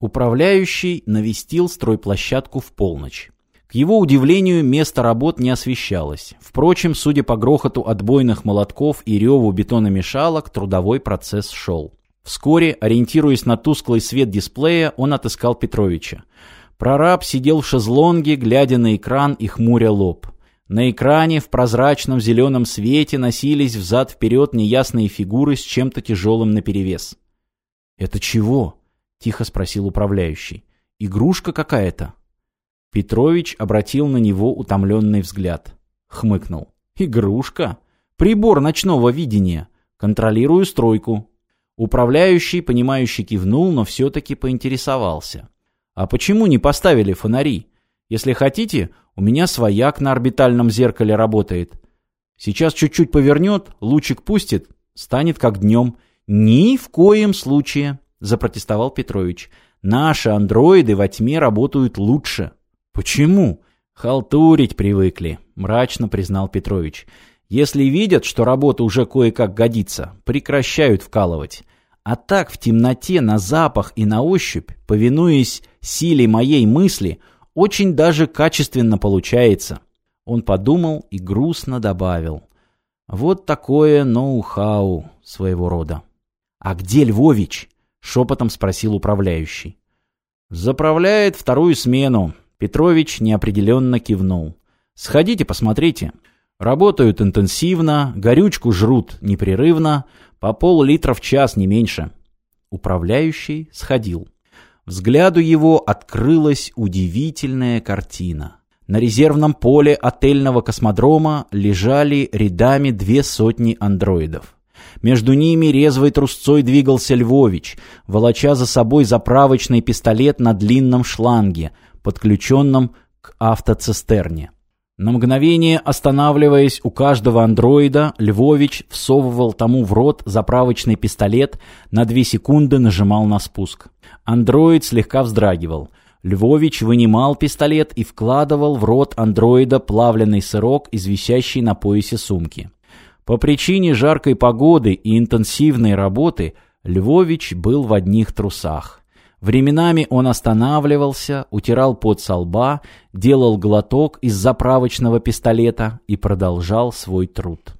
Управляющий навестил стройплощадку в полночь. К его удивлению, место работ не освещалось. Впрочем, судя по грохоту отбойных молотков и реву бетономешалок, трудовой процесс шел. Вскоре, ориентируясь на тусклый свет дисплея, он отыскал Петровича. Прораб сидел в шезлонге, глядя на экран и хмуря лоб. На экране в прозрачном зеленом свете носились взад-вперед неясные фигуры с чем-то тяжелым наперевес. «Это чего?» Тихо спросил управляющий. Игрушка какая-то. Петрович обратил на него утомленный взгляд. Хмыкнул. Игрушка? Прибор ночного видения. Контролирую стройку. Управляющий, понимающий, кивнул, но все-таки поинтересовался. А почему не поставили фонари? Если хотите, у меня свояк на орбитальном зеркале работает. Сейчас чуть-чуть повернет, лучик пустит, станет как днем. Ни в коем случае. — запротестовал Петрович. «Наши андроиды во тьме работают лучше». «Почему?» «Халтурить привыкли», — мрачно признал Петрович. «Если видят, что работа уже кое-как годится, прекращают вкалывать. А так в темноте, на запах и на ощупь, повинуясь силе моей мысли, очень даже качественно получается». Он подумал и грустно добавил. «Вот такое ноу-хау своего рода». «А где Львович?» — шепотом спросил управляющий. «Заправляет вторую смену». Петрович неопределенно кивнул. «Сходите, посмотрите. Работают интенсивно, горючку жрут непрерывно, по пол-литра в час, не меньше». Управляющий сходил. Взгляду его открылась удивительная картина. На резервном поле отельного космодрома лежали рядами две сотни андроидов. Между ними резвой трусцой двигался Львович, волоча за собой заправочный пистолет на длинном шланге, подключенном к автоцистерне. На мгновение останавливаясь у каждого андроида, Львович всовывал тому в рот заправочный пистолет, на две секунды нажимал на спуск. Андроид слегка вздрагивал. Львович вынимал пистолет и вкладывал в рот андроида плавленый сырок из висящей на поясе сумки. По причине жаркой погоды и интенсивной работы Львович был в одних трусах. Временами он останавливался, утирал пот со лба, делал глоток из заправочного пистолета и продолжал свой труд.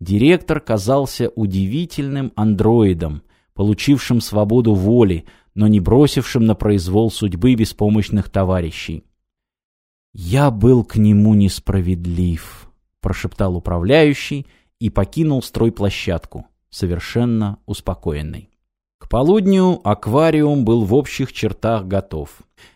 Директор казался удивительным андроидом, получившим свободу воли, но не бросившим на произвол судьбы беспомощных товарищей. «Я был к нему несправедлив», — прошептал управляющий, — и покинул стройплощадку, совершенно успокоенный. К полудню аквариум был в общих чертах готов.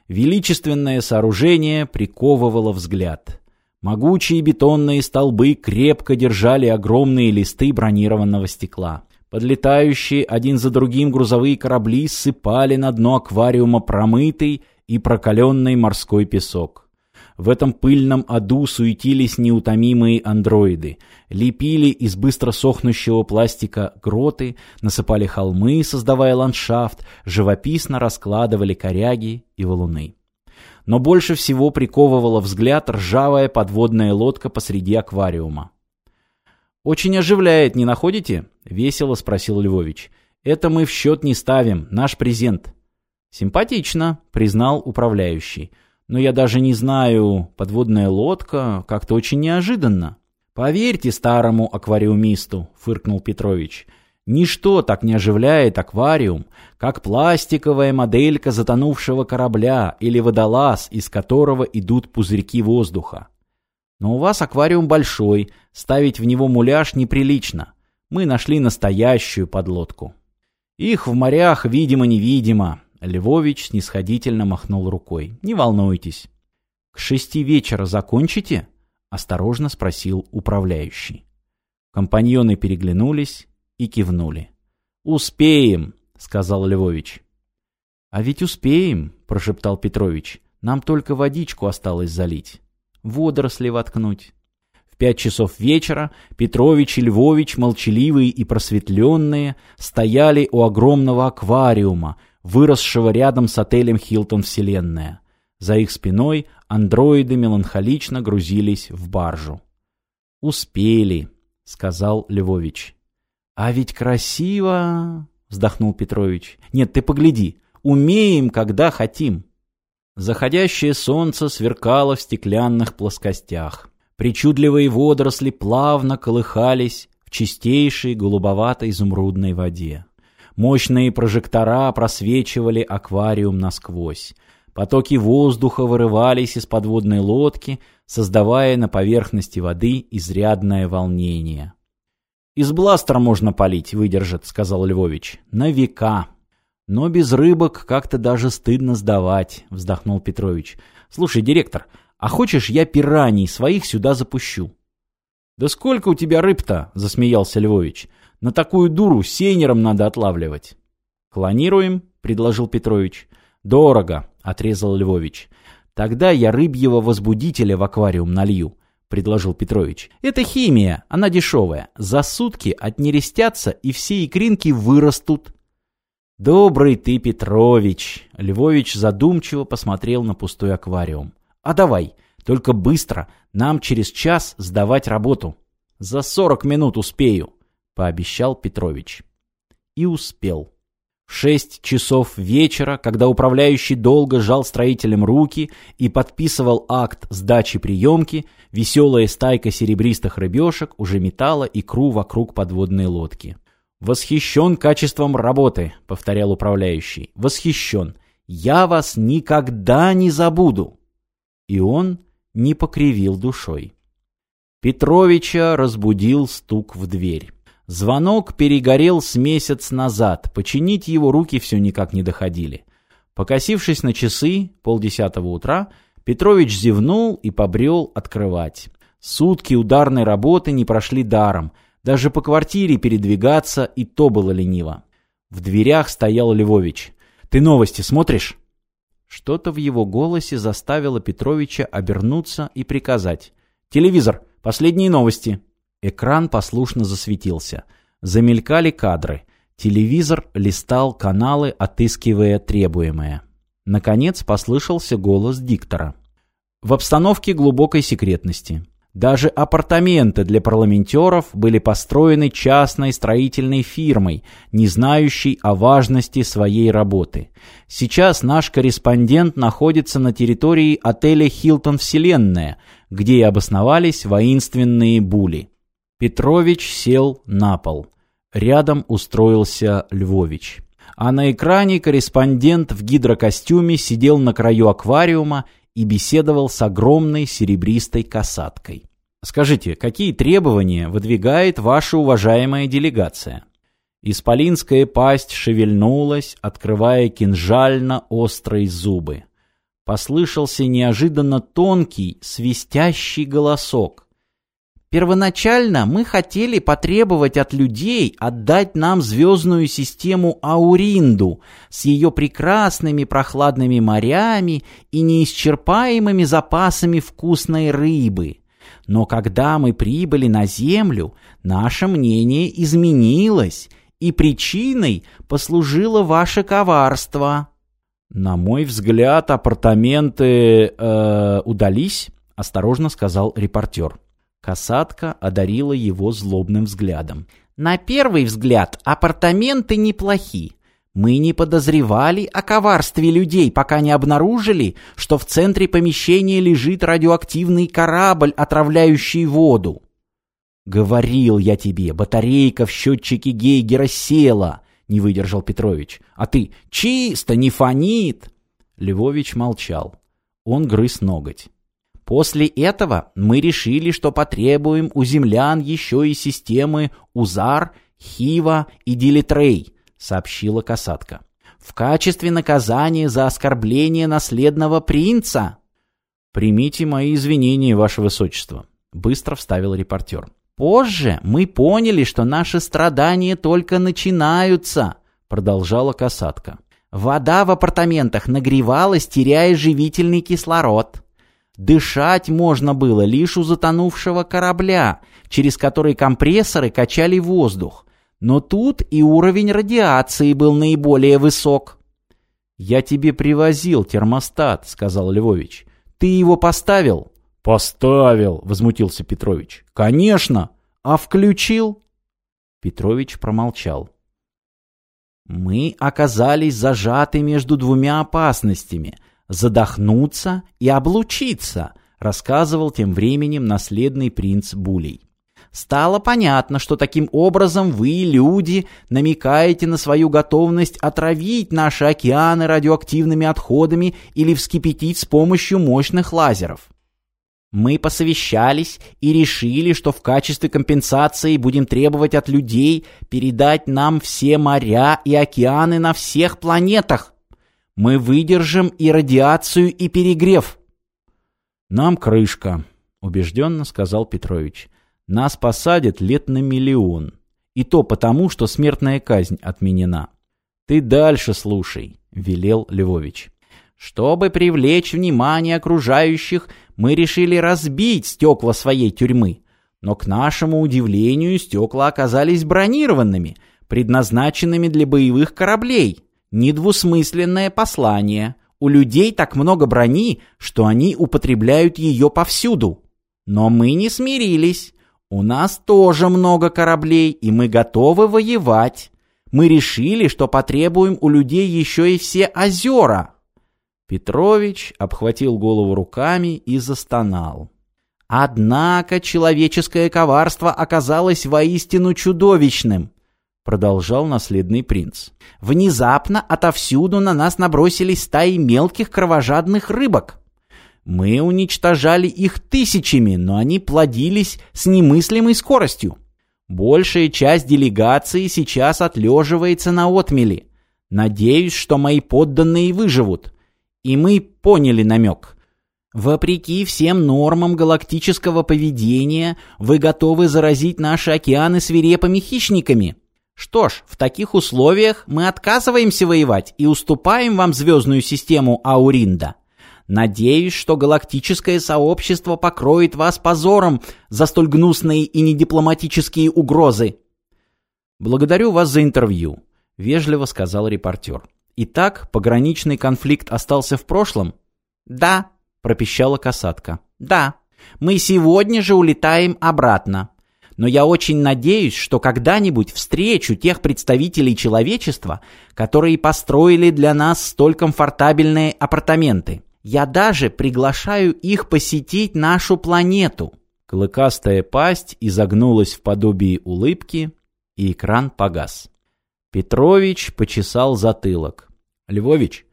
Величественное сооружение приковывало взгляд. Могучие бетонные столбы крепко держали огромные листы бронированного стекла. Подлетающие один за другим грузовые корабли ссыпали на дно аквариума промытый и прокаленный морской песок. В этом пыльном аду суетились неутомимые андроиды. Лепили из быстро сохнущего пластика гроты, насыпали холмы, создавая ландшафт, живописно раскладывали коряги и валуны. Но больше всего приковывала взгляд ржавая подводная лодка посреди аквариума. «Очень оживляет, не находите?» — весело спросил Львович. «Это мы в счет не ставим, наш презент». «Симпатично», — признал управляющий. Но я даже не знаю, подводная лодка как-то очень неожиданно. Поверьте старому аквариумисту, фыркнул Петрович. Ничто так не оживляет аквариум, как пластиковая моделька затонувшего корабля или водолаз, из которого идут пузырьки воздуха. Но у вас аквариум большой, ставить в него муляж неприлично. Мы нашли настоящую подлодку. Их в морях видимо-невидимо, Львович снисходительно махнул рукой. «Не волнуйтесь». «К шести вечера закончите?» — осторожно спросил управляющий. Компаньоны переглянулись и кивнули. «Успеем», — сказал Львович. «А ведь успеем», — прошептал Петрович. «Нам только водичку осталось залить. Водоросли воткнуть». В пять часов вечера Петрович и Львович, молчаливые и просветленные, стояли у огромного аквариума, выросшего рядом с отелем «Хилтон Вселенная». За их спиной андроиды меланхолично грузились в баржу. «Успели», — сказал Львович. «А ведь красиво!» — вздохнул Петрович. «Нет, ты погляди, умеем, когда хотим. Заходящее солнце сверкало в стеклянных плоскостях. Причудливые водоросли плавно колыхались в чистейшей голубовато-изумрудной воде. Мощные прожектора просвечивали аквариум насквозь. Потоки воздуха вырывались из подводной лодки, создавая на поверхности воды изрядное волнение. «Из бластера можно полить, выдержит», — сказал Львович. «На века». «Но без рыбок как-то даже стыдно сдавать», — вздохнул Петрович. «Слушай, директор, а хочешь, я пираний своих сюда запущу?» «Да сколько у тебя рыб-то?» — засмеялся Львович. «На такую дуру сейнером надо отлавливать». «Клонируем?» — предложил Петрович. «Дорого», — отрезал Львович. «Тогда я рыбьего возбудителя в аквариум налью», — предложил Петрович. «Это химия, она дешевая. За сутки отнерестятся, и все икринки вырастут». «Добрый ты, Петрович!» Львович задумчиво посмотрел на пустой аквариум. «А давай, только быстро, нам через час сдавать работу». «За сорок минут успею», — пообещал Петрович. И успел. В шесть часов вечера, когда управляющий долго жал строителям руки и подписывал акт сдачи приемки, веселая стайка серебристых рыбешек уже метала икру вокруг подводной лодки. «Восхищен качеством работы», — повторял управляющий. «Восхищен. Я вас никогда не забуду». И он не покривил душой. Петровича разбудил стук в дверь. Звонок перегорел с месяц назад, починить его руки все никак не доходили. Покосившись на часы, полдесятого утра, Петрович зевнул и побрел открывать. Сутки ударной работы не прошли даром, даже по квартире передвигаться и то было лениво. В дверях стоял Львович. «Ты новости смотришь?» Что-то в его голосе заставило Петровича обернуться и приказать. «Телевизор! Последние новости!» Экран послушно засветился. Замелькали кадры. Телевизор листал каналы, отыскивая требуемое. Наконец послышался голос диктора. В обстановке глубокой секретности. Даже апартаменты для парламентеров были построены частной строительной фирмой, не знающей о важности своей работы. Сейчас наш корреспондент находится на территории отеля «Хилтон Вселенная», где и обосновались воинственные були. Петрович сел на пол. Рядом устроился Львович. А на экране корреспондент в гидрокостюме сидел на краю аквариума и беседовал с огромной серебристой касаткой. «Скажите, какие требования выдвигает ваша уважаемая делегация?» Исполинская пасть шевельнулась, открывая кинжально-острые зубы. Послышался неожиданно тонкий, свистящий голосок. Первоначально мы хотели потребовать от людей отдать нам звездную систему Ауринду с ее прекрасными прохладными морями и неисчерпаемыми запасами вкусной рыбы. Но когда мы прибыли на Землю, наше мнение изменилось, и причиной послужило ваше коварство. На мой взгляд, апартаменты э, удались, осторожно сказал репортер. Касатка одарила его злобным взглядом. «На первый взгляд апартаменты неплохи. Мы не подозревали о коварстве людей, пока не обнаружили, что в центре помещения лежит радиоактивный корабль, отравляющий воду. «Говорил я тебе, батарейка в счетчике Гейгера села», — не выдержал Петрович. «А ты чисто, не фонит!» Львович молчал. Он грыз ноготь. После этого мы решили, что потребуем у землян еще и системы УЗАР, Хива и Дилитрей, сообщила касатка. В качестве наказания за оскорбление наследного принца. Примите мои извинения, ваше высочество, быстро вставил репортер. Позже мы поняли, что наши страдания только начинаются, продолжала касатка. Вода в апартаментах нагревалась, теряя живительный кислород. Дышать можно было лишь у затонувшего корабля, через который компрессоры качали воздух. Но тут и уровень радиации был наиболее высок. «Я тебе привозил термостат», — сказал Львович. «Ты его поставил?» «Поставил», — возмутился Петрович. «Конечно! А включил?» Петрович промолчал. Мы оказались зажаты между двумя опасностями – задохнуться и облучиться, рассказывал тем временем наследный принц Булей. Стало понятно, что таким образом вы, люди, намекаете на свою готовность отравить наши океаны радиоактивными отходами или вскипятить с помощью мощных лазеров. Мы посовещались и решили, что в качестве компенсации будем требовать от людей передать нам все моря и океаны на всех планетах. Мы выдержим и радиацию, и перегрев. Нам крышка, убежденно сказал Петрович. Нас посадят лет на миллион. И то потому, что смертная казнь отменена. Ты дальше слушай, велел Львович. Чтобы привлечь внимание окружающих, мы решили разбить стекла своей тюрьмы. Но, к нашему удивлению, стекла оказались бронированными, предназначенными для боевых кораблей. Недвусмысленное послание. У людей так много брони, что они употребляют ее повсюду. Но мы не смирились. У нас тоже много кораблей, и мы готовы воевать. Мы решили, что потребуем у людей еще и все озера. Петрович обхватил голову руками и застонал. Однако человеческое коварство оказалось воистину чудовищным, продолжал наследный принц. Внезапно отовсюду на нас набросились стаи мелких кровожадных рыбок. Мы уничтожали их тысячами, но они плодились с немыслимой скоростью. Большая часть делегации сейчас отлеживается на отмели. Надеюсь, что мои подданные выживут. И мы поняли намек. Вопреки всем нормам галактического поведения, вы готовы заразить наши океаны свирепыми хищниками. Что ж, в таких условиях мы отказываемся воевать и уступаем вам звездную систему Ауринда. Надеюсь, что галактическое сообщество покроет вас позором за столь гнусные и недипломатические угрозы. Благодарю вас за интервью, вежливо сказал репортер. Итак, пограничный конфликт остался в прошлом? Да, пропищала касатка. Да. Мы сегодня же улетаем обратно. Но я очень надеюсь, что когда-нибудь встречу тех представителей человечества, которые построили для нас столь комфортабельные апартаменты. Я даже приглашаю их посетить нашу планету». Клыкастая пасть изогнулась в подобии улыбки, и экран погас. Петрович почесал затылок. «Львович,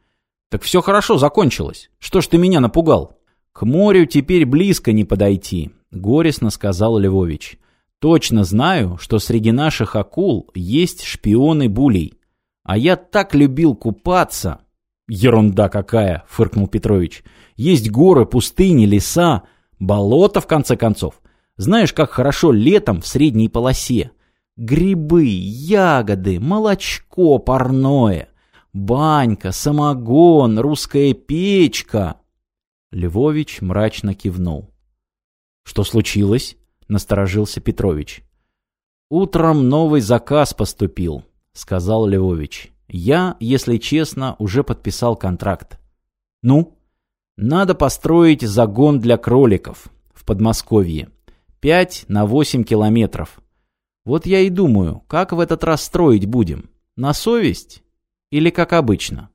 так все хорошо закончилось. Что ж ты меня напугал?» «К морю теперь близко не подойти», — горестно сказал Львович. «Точно знаю, что среди наших акул есть шпионы булей. А я так любил купаться». «Ерунда какая!» — фыркнул Петрович. «Есть горы, пустыни, леса, болото, в конце концов. Знаешь, как хорошо летом в средней полосе. Грибы, ягоды, молочко парное, банька, самогон, русская печка». Львович мрачно кивнул. «Что случилось?» — насторожился Петрович. «Утром новый заказ поступил», — сказал Львович. Я, если честно, уже подписал контракт. Ну? Надо построить загон для кроликов в Подмосковье. 5 на 8 километров. Вот я и думаю, как в этот раз строить будем? На совесть? Или как обычно?